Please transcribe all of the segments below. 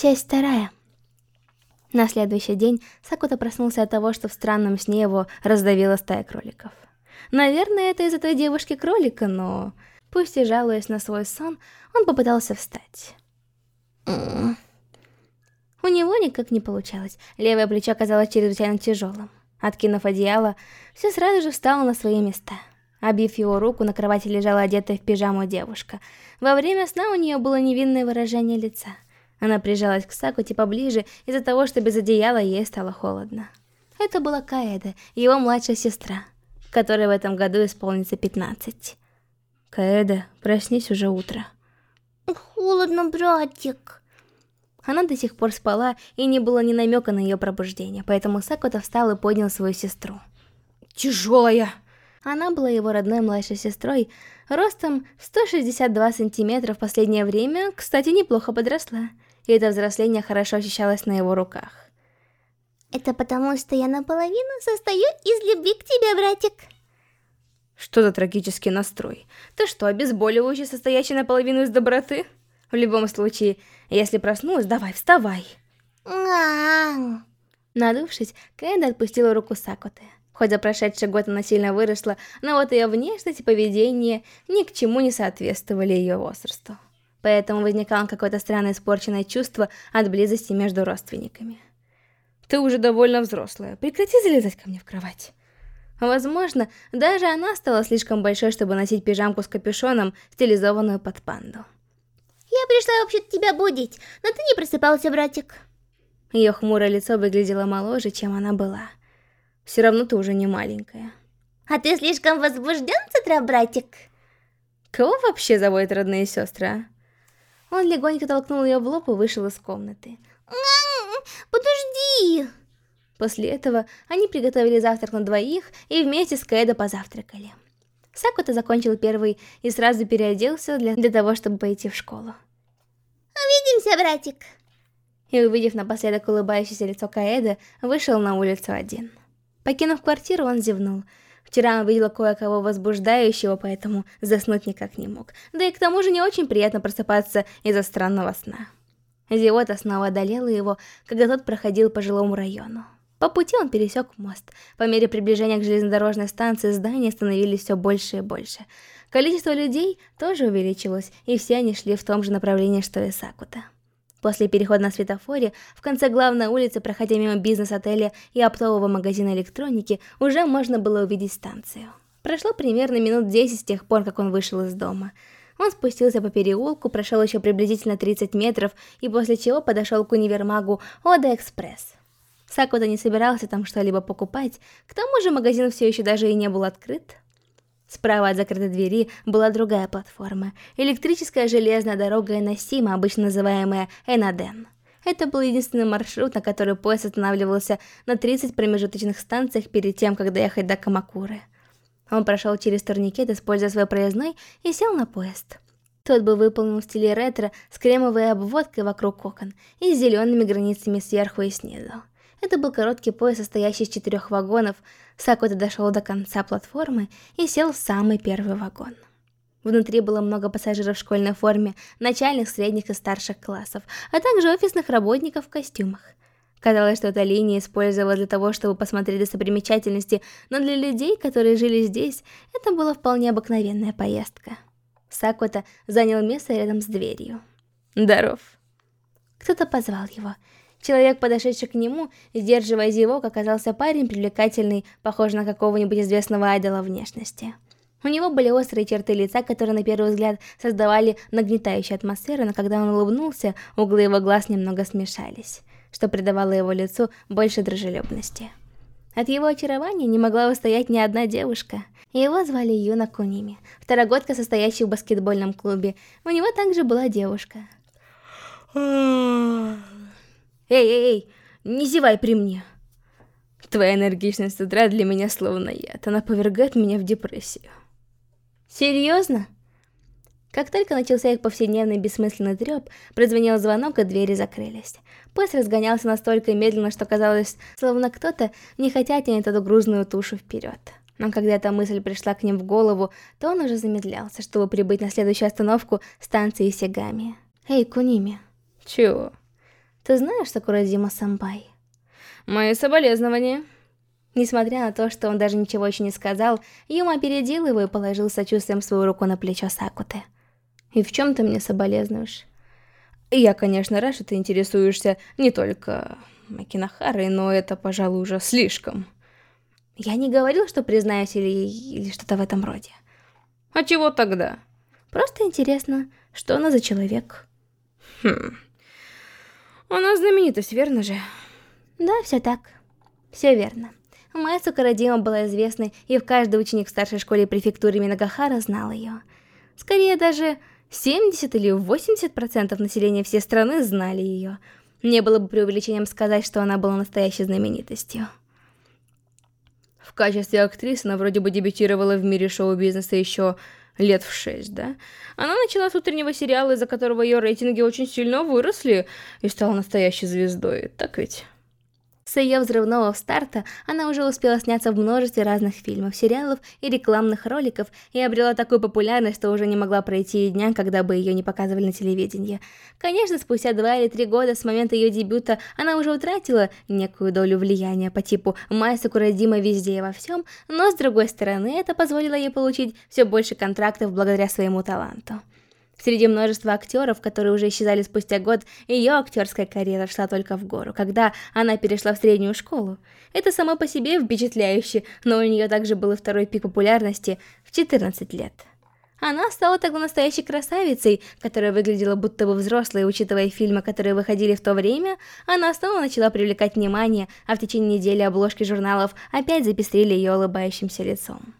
Часть вторая. На следующий день Сакута проснулся от того, что в странном сне его раздавила стая кроликов. Наверное, это из-за той девушки-кролика, но... Пусть и жалуясь на свой сон, он попытался встать. У него никак не получалось. Левое плечо оказалось чрезвычайно тяжелым. Откинув одеяло, все сразу же встало на свои места. Обив его руку, на кровати лежала одетая в пижаму девушка. Во время сна у нее было невинное выражение лица. Она прижалась к Сакуте поближе из-за того, что без одеяла ей стало холодно. Это была Каэда, его младшая сестра, которой в этом году исполнится 15. Каэда, проснись уже утро. Холодно, братик. Она до сих пор спала, и не было ни намека на ее пробуждение, поэтому Сакута встал и поднял свою сестру. Тяжелая! Она была его родной младшей сестрой, ростом 162 сантиметра в последнее время, кстати, неплохо подросла, и это взросление хорошо ощущалось на его руках. Это потому, что я наполовину состою из любви к тебе, братик. Что за трагический настрой? Ты что, обезболивающий, состоящий наполовину из доброты? В любом случае, если проснулась, давай, вставай. Надувшись, Кэнда отпустила руку Сакоты. Хоть за прошедший год она сильно выросла, но вот ее внешность и поведение ни к чему не соответствовали ее возрасту. Поэтому возникало какое-то странное испорченное чувство от близости между родственниками. Ты уже довольно взрослая, прекрати залезать ко мне в кровать. Возможно, даже она стала слишком большой, чтобы носить пижамку с капюшоном, стилизованную под панду. Я пришла вообще-то тебя будить, но ты не просыпался, братик. Ее хмурое лицо выглядело моложе, чем она была. Все равно ты уже не маленькая. А ты слишком возбужден с утра, братик? Кого вообще заводят родные сестры, а? Он легонько толкнул ее в лоб и вышел из комнаты. Подожди! После этого они приготовили завтрак на двоих и вместе с Кэдо позавтракали. Сакута закончил первый и сразу переоделся для, для того, чтобы пойти в школу. Увидимся, братик! И увидев напоследок улыбающееся лицо Каэда, вышел на улицу один. Покинув квартиру, он зевнул. Вчера он видел кое-кого возбуждающего, поэтому заснуть никак не мог. Да и к тому же не очень приятно просыпаться из-за странного сна. Зевота снова одолела его, когда тот проходил по жилому району. По пути он пересек мост. По мере приближения к железнодорожной станции здания становились все больше и больше. Количество людей тоже увеличилось, и все они шли в том же направлении, что и Сакута. После перехода на светофоре, в конце главной улицы, проходя мимо бизнес-отеля и оптового магазина электроники, уже можно было увидеть станцию. Прошло примерно минут 10 с тех пор, как он вышел из дома. Он спустился по переулку, прошел еще приблизительно 30 метров и после чего подошел к универмагу Ода Экспресс. Сакута не собирался там что-либо покупать, к тому же магазин все еще даже и не был открыт. Справа от закрытой двери была другая платформа. Электрическая железная дорога Эносима, обычно называемая Энаден. Это был единственный маршрут, на который поезд останавливался на 30 промежуточных станциях перед тем, как доехать до Камакуры. Он прошел через турникет, используя свой проездной, и сел на поезд. Тот был выполнен в стиле ретро с кремовой обводкой вокруг окон и зелеными границами сверху и снизу. Это был короткий поезд, состоящий из четырех вагонов. Сакута дошел до конца платформы и сел в самый первый вагон. Внутри было много пассажиров в школьной форме, начальных, средних и старших классов, а также офисных работников в костюмах. Казалось, что эта линия использовалась для того, чтобы посмотреть достопримечательности, но для людей, которые жили здесь, это была вполне обыкновенная поездка. Сакута занял место рядом с дверью. «Здоров». Кто-то позвал его, Человек, подошедший к нему, сдерживая зевок, оказался парень привлекательный, похожий на какого-нибудь известного айдола внешности. У него были острые черты лица, которые на первый взгляд создавали нагнетающую атмосферу, но когда он улыбнулся, углы его глаз немного смешались, что придавало его лицу больше дружелюбности. От его очарования не могла устоять ни одна девушка. Его звали Юна Куними, второгодка, состоящая в баскетбольном клубе. У него также была девушка. Эй, эй, эй, не зевай при мне. Твоя энергичность с утра для меня словно яд. Она повергает меня в депрессию. Серьезно? Как только начался их повседневный бессмысленный треп, прозвенел звонок, и двери закрылись. Поезд разгонялся настолько медленно, что казалось, словно кто-то не хотя тянет эту грузную тушу вперед. Но когда эта мысль пришла к ним в голову, то он уже замедлялся, чтобы прибыть на следующую остановку станции Сигами. Эй, Куними. Чего? Ты знаешь Сакурадзима-сампай? Мои соболезнования. Несмотря на то, что он даже ничего еще не сказал, Юма опередил его и положил сочувствием свою руку на плечо Сакуты. «И в чем ты мне соболезнуешь?» «Я, конечно, рад, что ты интересуешься не только Макинахарой, но это, пожалуй, уже слишком». «Я не говорил, что признаюсь или, или что-то в этом роде». «А чего тогда?» «Просто интересно, что она за человек?» «Хм... Она знаменитость, верно же?» «Да, все так. Все верно». Майсу Карадима была известной, и в каждый ученик в старшей школе префектуры Минагахара знал ее. Скорее даже 70 или 80% населения всей страны знали ее. Не было бы преувеличением сказать, что она была настоящей знаменитостью. В качестве актрисы она вроде бы дебютировала в мире шоу-бизнеса еще лет в шесть, да? Она начала с утреннего сериала, из-за которого ее рейтинги очень сильно выросли, и стала настоящей звездой, так ведь? С ее взрывного старта она уже успела сняться в множестве разных фильмов, сериалов и рекламных роликов и обрела такую популярность, что уже не могла пройти и дня, когда бы ее не показывали на телевидении. Конечно, спустя два или три года с момента ее дебюта она уже утратила некую долю влияния по типу Майя Сакурадима везде и во всем, но с другой стороны это позволило ей получить все больше контрактов благодаря своему таланту. Среди множества актеров, которые уже исчезали спустя год, ее актерская карьера шла только в гору, когда она перешла в среднюю школу. Это само по себе впечатляюще, но у нее также был и второй пик популярности в 14 лет. Она стала тогда настоящей красавицей, которая выглядела будто бы взрослой, учитывая фильмы, которые выходили в то время, она снова начала привлекать внимание, а в течение недели обложки журналов опять запестрили ее улыбающимся лицом.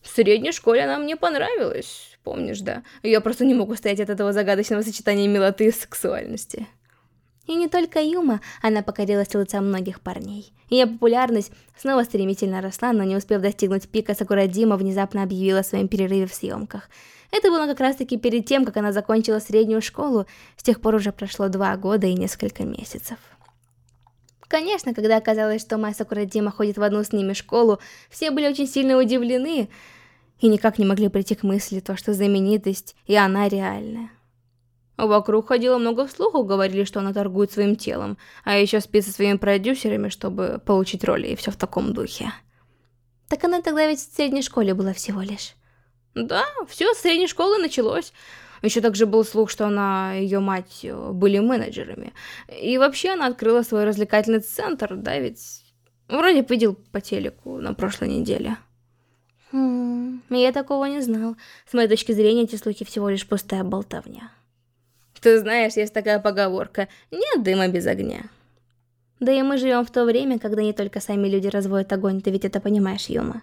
В средней школе она мне понравилась. Помнишь, да? Я просто не мог устоять от этого загадочного сочетания милоты и сексуальности. И не только Юма, она покорила сердца многих парней. Ее популярность снова стремительно росла, но не успев достигнуть пика, Сакурадима внезапно объявила о своем перерыве в съемках. Это было как раз таки перед тем, как она закончила среднюю школу, с тех пор уже прошло два года и несколько месяцев. Конечно, когда оказалось, что Май Сакурадима ходит в одну с ними школу, все были очень сильно удивлены, и никак не могли прийти к мысли то, что знаменитость, и она реальная. Вокруг ходило много слухов, говорили, что она торгует своим телом, а еще спит со своими продюсерами, чтобы получить роли, и все в таком духе. Так она тогда ведь в средней школе была всего лишь. Да, все с средней школы началось. Еще также был слух, что она и ее мать э, были менеджерами. И вообще она открыла свой развлекательный центр, да, ведь... Вроде видел по телеку на прошлой неделе. Хм, я такого не знал. С моей точки зрения, эти слухи всего лишь пустая болтовня. Ты знаешь, есть такая поговорка «нет дыма без огня». Да и мы живем в то время, когда не только сами люди разводят огонь, ты ведь это понимаешь, Юма.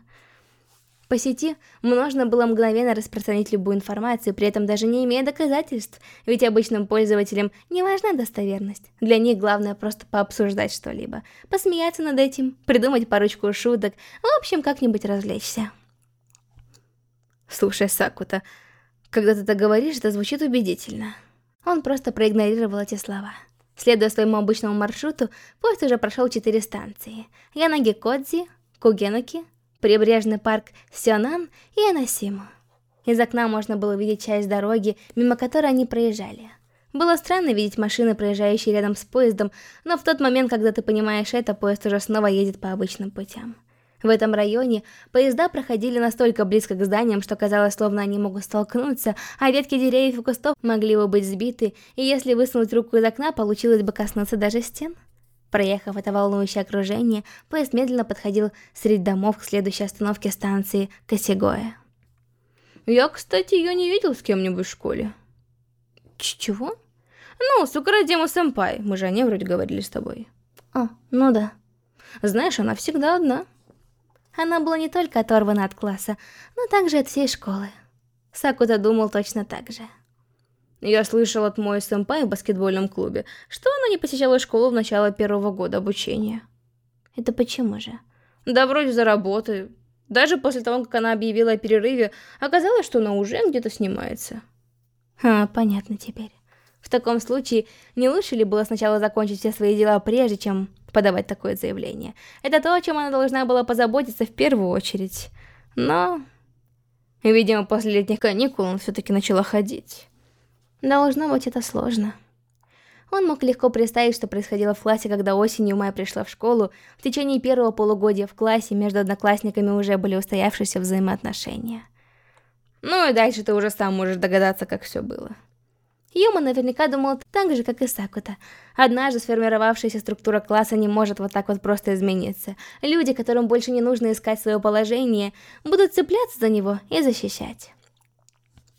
По сети можно было мгновенно распространить любую информацию, при этом даже не имея доказательств, ведь обычным пользователям не важна достоверность. Для них главное просто пообсуждать что-либо, посмеяться над этим, придумать парочку шуток, в общем, как-нибудь развлечься. Слушай, Сакута, когда ты так говоришь, это звучит убедительно. Он просто проигнорировал эти слова. Следуя своему обычному маршруту, поезд уже прошел четыре станции. Янаги-Кодзи, Кугенуки, прибрежный парк Сёнан и Анасиму. Из окна можно было видеть часть дороги, мимо которой они проезжали. Было странно видеть машины, проезжающие рядом с поездом, но в тот момент, когда ты понимаешь это, поезд уже снова едет по обычным путям. В этом районе поезда проходили настолько близко к зданиям, что казалось, словно они могут столкнуться, а ветки деревьев и кустов могли бы быть сбиты, и если высунуть руку из окна, получилось бы коснуться даже стен. Проехав это волнующее окружение, поезд медленно подходил среди домов к следующей остановке станции Косигоя. Я, кстати, ее не видел с кем-нибудь в школе. Ч чего? Ну, Сукарадиму Сэмпай, мы же о ней вроде говорили с тобой. О, ну да. Знаешь, она всегда одна. Она была не только оторвана от класса, но также от всей школы. Сакута думал точно так же. Я слышал от моей сэмпай в баскетбольном клубе, что она не посещала школу в начало первого года обучения. Это почему же? Да вроде за работой. Даже после того, как она объявила о перерыве, оказалось, что она уже где-то снимается. А, понятно теперь. В таком случае, не лучше ли было сначала закончить все свои дела, прежде чем подавать такое заявление? Это то, о чем она должна была позаботиться в первую очередь. Но... Видимо, после летних каникул он все-таки начала ходить. Должно быть, это сложно. Он мог легко представить, что происходило в классе, когда осенью Майя пришла в школу. В течение первого полугодия в классе между одноклассниками уже были устоявшиеся взаимоотношения. Ну и дальше ты уже сам можешь догадаться, как все было. Юма наверняка думал так же, как и Сакута. Однажды сформировавшаяся структура класса не может вот так вот просто измениться. Люди, которым больше не нужно искать свое положение, будут цепляться за него и защищать.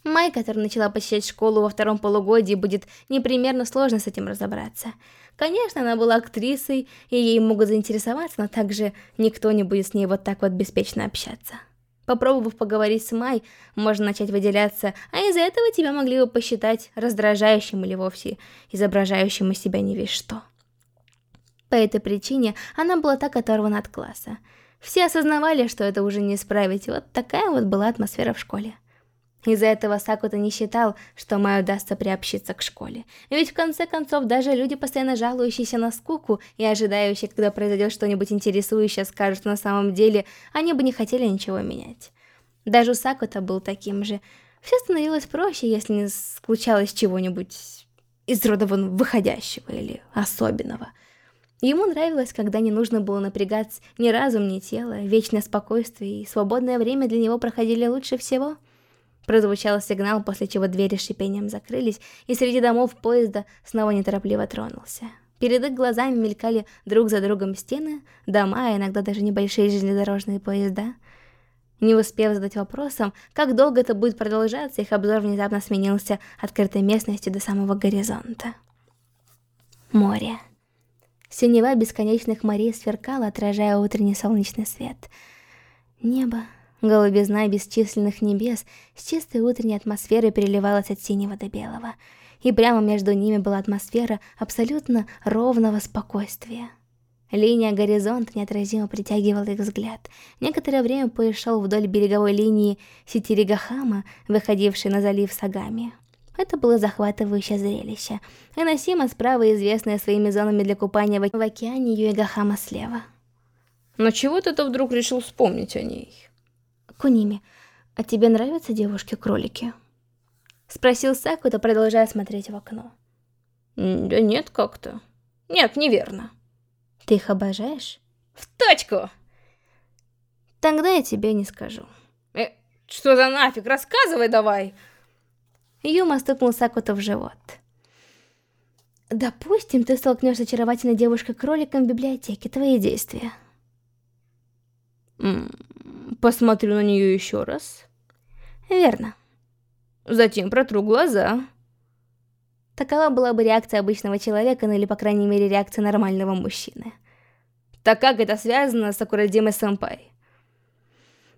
Май, которая начала посещать школу во втором полугодии, будет непримерно сложно с этим разобраться. Конечно, она была актрисой, и ей могут заинтересоваться, но также никто не будет с ней вот так вот беспечно общаться. Попробовав поговорить с Май, можно начать выделяться, а из-за этого тебя могли бы посчитать раздражающим или вовсе изображающим из себя не весь что. По этой причине она была так оторвана от класса. Все осознавали, что это уже не исправить, вот такая вот была атмосфера в школе. Из-за этого Сакута не считал, что Май удастся приобщиться к школе. Ведь в конце концов, даже люди, постоянно жалующиеся на скуку и ожидающие, когда произойдет что-нибудь интересующее, скажут, что на самом деле они бы не хотели ничего менять. Даже у Сакута был таким же. Все становилось проще, если не случалось чего-нибудь из рода вон выходящего или особенного. Ему нравилось, когда не нужно было напрягать ни разум, ни тело, вечное спокойствие и свободное время для него проходили лучше всего — Прозвучал сигнал, после чего двери шипением закрылись, и среди домов поезда снова неторопливо тронулся. Перед их глазами мелькали друг за другом стены, дома, а иногда даже небольшие железнодорожные поезда. Не успев задать вопросом, как долго это будет продолжаться, их обзор внезапно сменился открытой местностью до самого горизонта. Море. Синева бесконечных морей сверкала, отражая утренний солнечный свет. Небо Голубизна бесчисленных небес с чистой утренней атмосферой переливалась от синего до белого. И прямо между ними была атмосфера абсолютно ровного спокойствия. Линия горизонта неотразимо притягивала их взгляд. Некоторое время поезд шел вдоль береговой линии Ситиригахама, выходившей на залив Сагами. Это было захватывающее зрелище. Эносима справа, известная своими зонами для купания в океане, Юэгахама слева. Но чего ты-то вдруг решил вспомнить о ней? Куними, а тебе нравятся девушки-кролики? Спросил Сакута, продолжая смотреть в окно. Да нет, как-то. Нет, неверно. Ты их обожаешь? В точку! Тогда я тебе не скажу. Э, что за нафиг? Рассказывай давай! Юма стукнул Сакута в живот. Допустим, ты столкнешься с очаровательной девушкой-кроликом в библиотеке. Твои действия. Посмотрю на нее еще раз. Верно. Затем протру глаза. Такова была бы реакция обычного человека, ну или, по крайней мере, реакция нормального мужчины. Так как это связано с Акурадимой Сэмпай?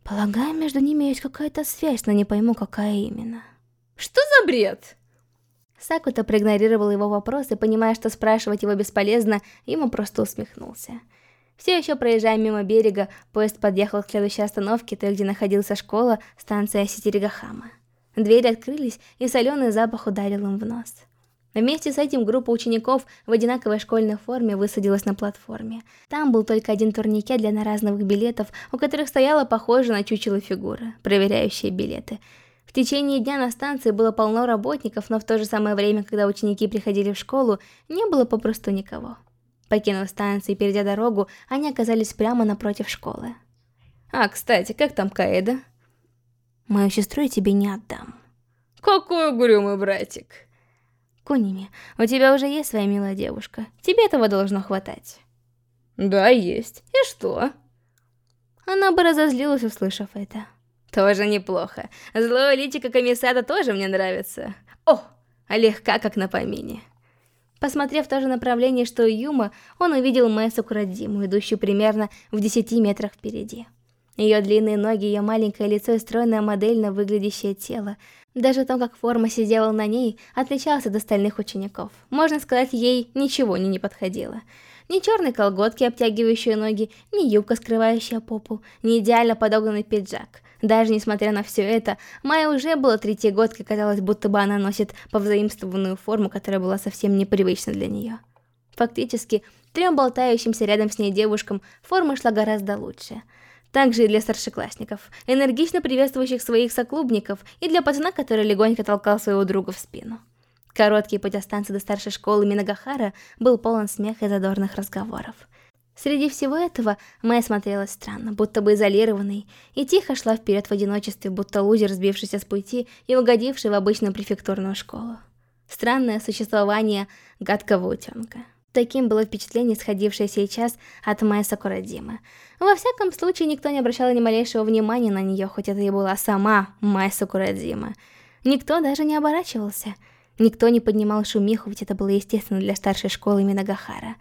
Полагаю, между ними есть какая-то связь, но не пойму, какая именно. Что за бред? Сакута проигнорировал его вопрос и, понимая, что спрашивать его бесполезно, ему просто усмехнулся. Все еще проезжая мимо берега, поезд подъехал к следующей остановке, той, где находилась школа, станция Ситиригахама. Двери открылись, и соленый запах ударил им в нос. Вместе с этим группа учеников в одинаковой школьной форме высадилась на платформе. Там был только один турникет для наразновых билетов, у которых стояла похожая на чучело фигура, проверяющая билеты. В течение дня на станции было полно работников, но в то же самое время, когда ученики приходили в школу, не было попросту никого. Покинув станцию и перейдя дорогу, они оказались прямо напротив школы. «А, кстати, как там Каэда?» «Мою сестру я тебе не отдам». «Какой угрюмый братик!» «Куними, у тебя уже есть своя милая девушка. Тебе этого должно хватать». «Да, есть. И что?» Она бы разозлилась, услышав это. «Тоже неплохо. Злое личико комиссата тоже мне нравится. О, легка, как на помине». Посмотрев в то же направление, что и Юма, он увидел Мэсу Курадиму, идущую примерно в 10 метрах впереди. Ее длинные ноги, ее маленькое лицо и стройное модельно выглядящее тело. Даже то, как форма сидела на ней, отличался от остальных учеников. Можно сказать, ей ничего не не подходило. Ни черные колготки, обтягивающие ноги, ни юбка, скрывающая попу, ни идеально подогнанный пиджак. Даже несмотря на все это, Майя уже была третий год, и казалось, будто бы она носит повзаимствованную форму, которая была совсем непривычна для нее. Фактически, трем болтающимся рядом с ней девушкам форма шла гораздо лучше. Также и для старшеклассников, энергично приветствующих своих соклубников, и для пацана, который легонько толкал своего друга в спину. Короткий путь от станции до старшей школы Минагахара был полон смеха и задорных разговоров. Среди всего этого Мэй смотрелась странно, будто бы изолированной, и тихо шла вперед в одиночестве, будто лузер, сбившийся с пути и угодивший в обычную префектурную школу. Странное существование гадкого утенка. Таким было впечатление, сходившее сейчас от Мэй Сакурадимы. Во всяком случае, никто не обращал ни малейшего внимания на нее, хоть это и была сама Мэй Сакурадима. Никто даже не оборачивался. Никто не поднимал шумиху, ведь это было естественно для старшей школы Минагахара.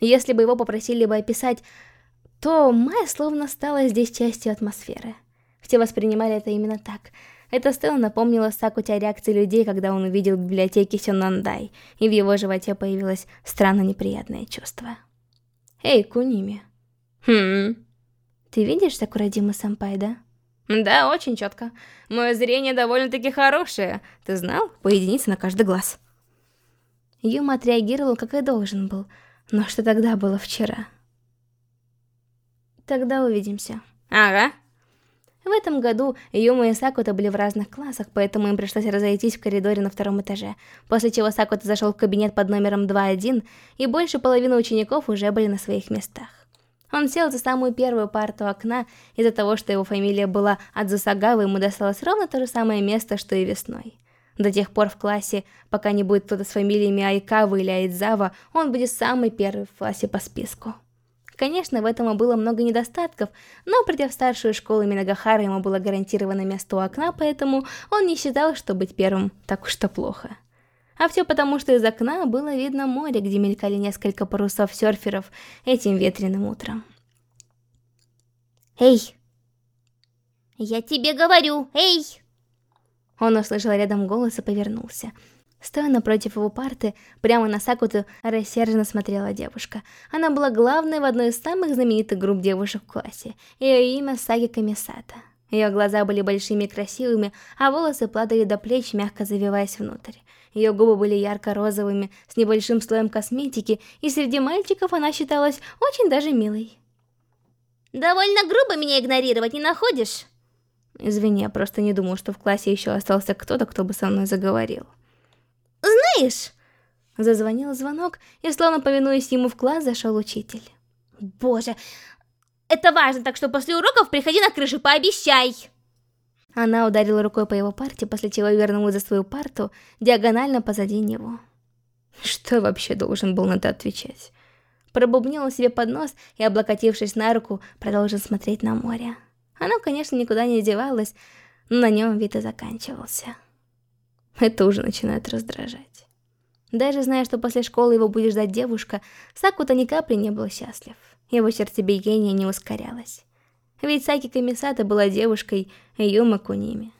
Если бы его попросили бы описать, то Май словно стала здесь частью атмосферы. Все воспринимали это именно так. Эта сцена напомнила Сакуте о реакции людей, когда он увидел в библиотеке Сённандай, и в его животе появилось странно неприятное чувство. «Эй, Куними!» «Хм...» «Ты видишь Сакурадима-сэмпай, да?» «Да, очень четко. Мое зрение довольно-таки хорошее. Ты знал? По единице на каждый глаз». Юма отреагировал, как и должен был, но что тогда было вчера? Тогда увидимся. Ага. В этом году Юма и Сакута были в разных классах, поэтому им пришлось разойтись в коридоре на втором этаже, после чего Сакута зашел в кабинет под номером 2-1, и больше половины учеников уже были на своих местах. Он сел за самую первую парту окна, из-за того, что его фамилия была Адзусагава, ему досталось ровно то же самое место, что и весной. До тех пор в классе, пока не будет кто-то с фамилиями Айкава или Айдзава, он будет самый первый в классе по списку. Конечно, в этом и было много недостатков, но придя в старшую школу Минагахара, ему было гарантировано место у окна, поэтому он не считал, что быть первым так уж то плохо. А все потому, что из окна было видно море, где мелькали несколько парусов серферов этим ветреным утром. «Эй! Я тебе говорю, эй!» Он услышал рядом голос и повернулся. Стоя напротив его парты, прямо на Сакуту рассерженно смотрела девушка. Она была главной в одной из самых знаменитых групп девушек в классе. Ее имя Саги Камисата. Ее глаза были большими и красивыми, а волосы падали до плеч, мягко завиваясь внутрь. Ее губы были ярко-розовыми, с небольшим слоем косметики, и среди мальчиков она считалась очень даже милой. «Довольно грубо меня игнорировать, не находишь?» Извини, я просто не думал, что в классе еще остался кто-то, кто бы со мной заговорил. Знаешь... Зазвонил звонок, и словно повинуясь ему в класс, зашел учитель. Боже, это важно, так что после уроков приходи на крышу, пообещай! Она ударила рукой по его парте, после чего вернулась за свою парту, диагонально позади него. Что вообще должен был на это отвечать? Пробубнил себе под нос и, облокотившись на руку, продолжил смотреть на море. Оно, конечно, никуда не девалось, но на нем вид и заканчивался. Это уже начинает раздражать. Даже зная, что после школы его будет ждать девушка, Сакута ни капли не был счастлив. Его сердцебиение не ускорялось. Ведь Саки Камисата была девушкой Юма Куними.